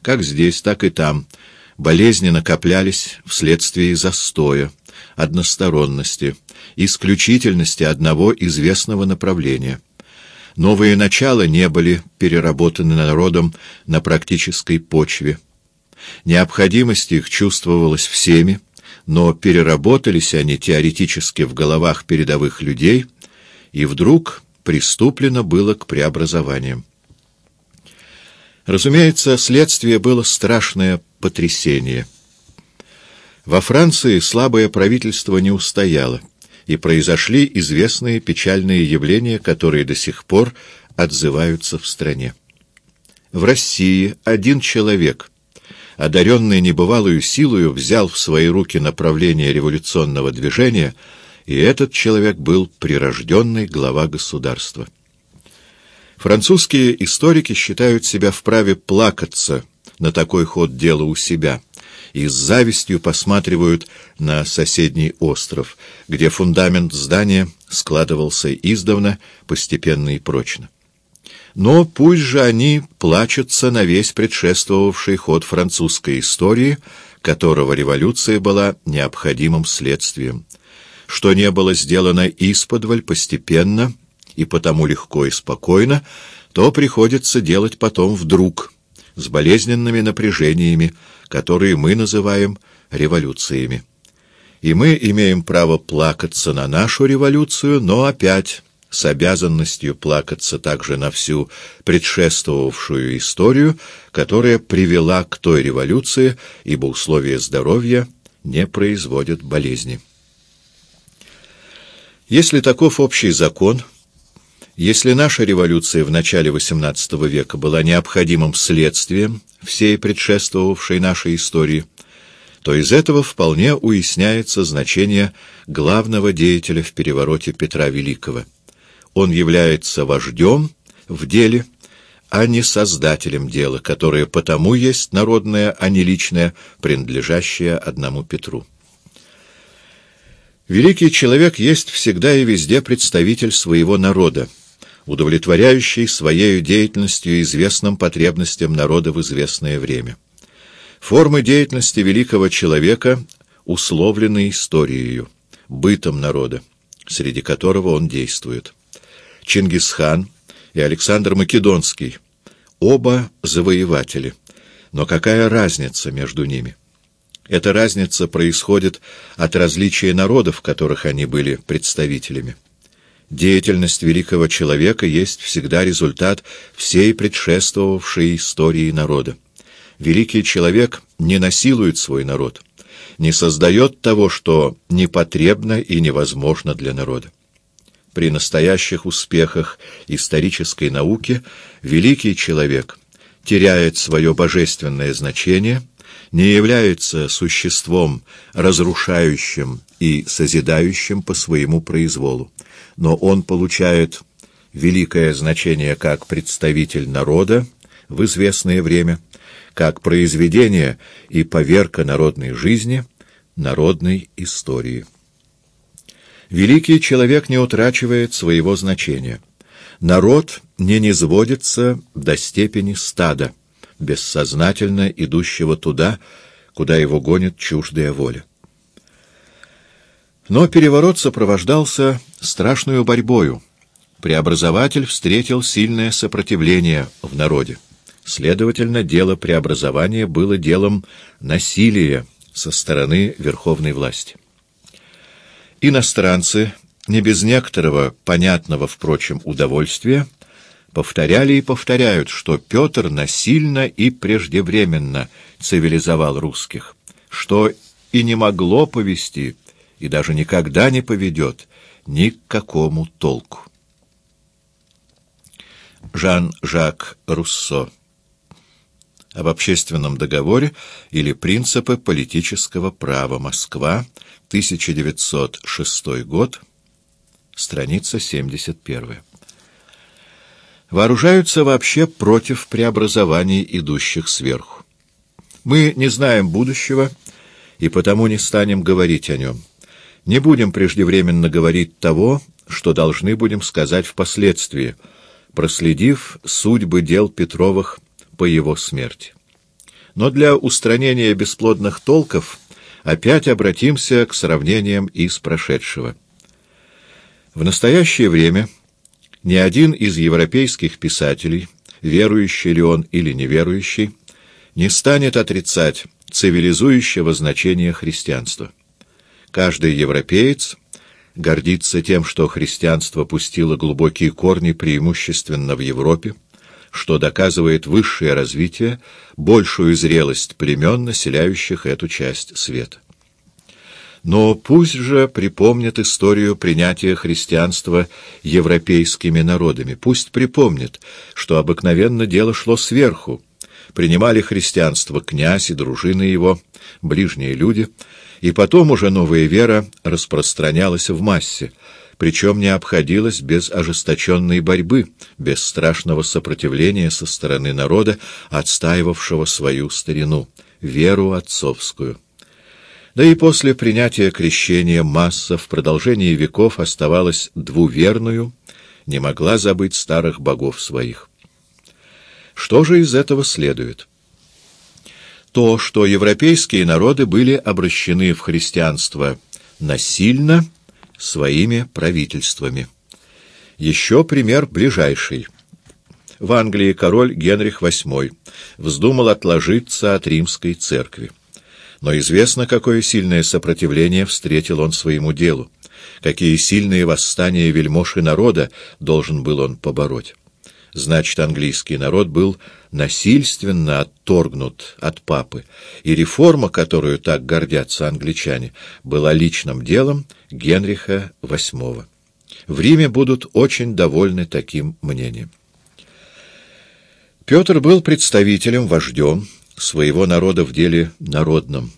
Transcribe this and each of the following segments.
Как здесь, так и там болезни накоплялись вследствие застоя, односторонности, исключительности одного известного направления. Новые начала не были переработаны народом на практической почве. Необходимость их чувствовалась всеми, но переработались они теоретически в головах передовых людей, и вдруг приступлено было к преобразованиям. Разумеется, следствие было страшное потрясение. Во Франции слабое правительство не устояло, и произошли известные печальные явления, которые до сих пор отзываются в стране. В России один человек, одаренный небывалую силою, взял в свои руки направление революционного движения, и этот человек был прирожденный глава государства. Французские историки считают себя вправе плакаться на такой ход дела у себя и с завистью посматривают на соседний остров, где фундамент здания складывался издавна, постепенно и прочно. Но пусть же они плачутся на весь предшествовавший ход французской истории, которого революция была необходимым следствием. Что не было сделано исподволь постепенно — и потому легко и спокойно, то приходится делать потом вдруг, с болезненными напряжениями, которые мы называем революциями. И мы имеем право плакаться на нашу революцию, но опять с обязанностью плакаться также на всю предшествовавшую историю, которая привела к той революции, ибо условия здоровья не производят болезни. Если таков общий закон, если наша революция в начале XVIII века была необходимым следствием всей предшествовавшей нашей истории, то из этого вполне уясняется значение главного деятеля в перевороте Петра Великого. Он является вождем в деле, а не создателем дела, которое потому есть народное, а не личное, принадлежащее одному Петру. Великий человек есть всегда и везде представитель своего народа, удовлетворяющий своей деятельностью известным потребностям народа в известное время. Формы деятельности великого человека условлены историей, бытом народа, среди которого он действует. Чингисхан и Александр Македонский — оба завоеватели. Но какая разница между ними? Эта разница происходит от различия народов, которых они были представителями. Деятельность великого человека есть всегда результат всей предшествовавшей истории народа. Великий человек не насилует свой народ, не создает того, что непотребно и невозможно для народа. При настоящих успехах исторической науки великий человек теряет свое божественное значение, не является существом разрушающим и созидающим по своему произволу но он получает великое значение как представитель народа в известное время, как произведение и поверка народной жизни, народной истории. Великий человек не утрачивает своего значения. Народ не низводится до степени стада, бессознательно идущего туда, куда его гонит чуждая воля. Но переворот сопровождался страшную борьбою. Преобразователь встретил сильное сопротивление в народе. Следовательно, дело преобразования было делом насилия со стороны верховной власти. Иностранцы, не без некоторого, понятного, впрочем, удовольствия, повторяли и повторяют, что Петр насильно и преждевременно цивилизовал русских, что и не могло повести и даже никогда не поведет ни к какому толку. Жан-Жак Руссо об общественном договоре или принципы политического права. Москва, 1906 год, страница 71. Вооружаются вообще против преобразований, идущих сверху. Мы не знаем будущего и потому не станем говорить о нем. Не будем преждевременно говорить того, что должны будем сказать впоследствии, проследив судьбы дел Петровых по его смерти. Но для устранения бесплодных толков опять обратимся к сравнениям из прошедшего. В настоящее время ни один из европейских писателей, верующий ли он или неверующий, не станет отрицать цивилизующего значения христианства. Каждый европеец гордится тем, что христианство пустило глубокие корни преимущественно в Европе, что доказывает высшее развитие, большую зрелость племен, населяющих эту часть света. Но пусть же припомнит историю принятия христианства европейскими народами, пусть припомнит, что обыкновенно дело шло сверху, принимали христианство князь и дружины его, ближние люди, и потом уже новая вера распространялась в массе, причем не обходилась без ожесточенной борьбы, без страшного сопротивления со стороны народа, отстаивавшего свою старину, веру отцовскую. Да и после принятия крещения масса в продолжении веков оставалась двуверную, не могла забыть старых богов своих. Что же из этого следует? То, что европейские народы были обращены в христианство насильно своими правительствами. Еще пример ближайший. В Англии король Генрих VIII вздумал отложиться от римской церкви. Но известно, какое сильное сопротивление встретил он своему делу, какие сильные восстания вельмож и народа должен был он побороть. Значит, английский народ был насильственно отторгнут от папы, и реформа, которую так гордятся англичане, была личным делом Генриха VIII. В Риме будут очень довольны таким мнением. Петр был представителем, вождем своего народа в деле народном.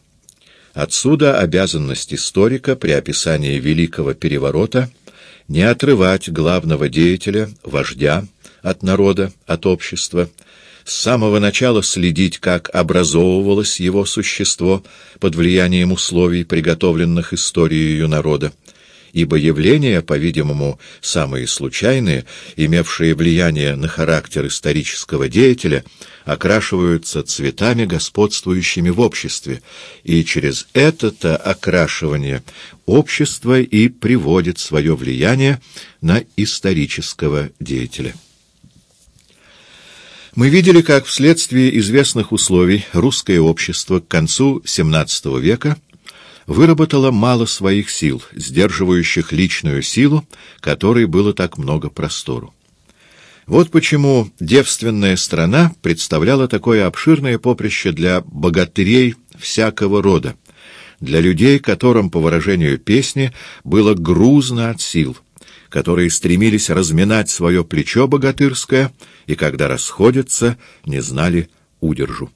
Отсюда обязанность историка при описании Великого Переворота не отрывать главного деятеля, вождя, от народа, от общества, с самого начала следить, как образовывалось его существо под влиянием условий, приготовленных историей народа, ибо явления, по-видимому, самые случайные, имевшие влияние на характер исторического деятеля, окрашиваются цветами, господствующими в обществе, и через это-то окрашивание общество и приводит свое влияние на исторического деятеля. Мы видели, как вследствие известных условий русское общество к концу XVII века выработало мало своих сил, сдерживающих личную силу, которой было так много простору. Вот почему девственная страна представляла такое обширное поприще для богатырей всякого рода, для людей, которым, по выражению песни, было грузно от сил, которые стремились разминать свое плечо богатырское и, когда расходятся, не знали удержу.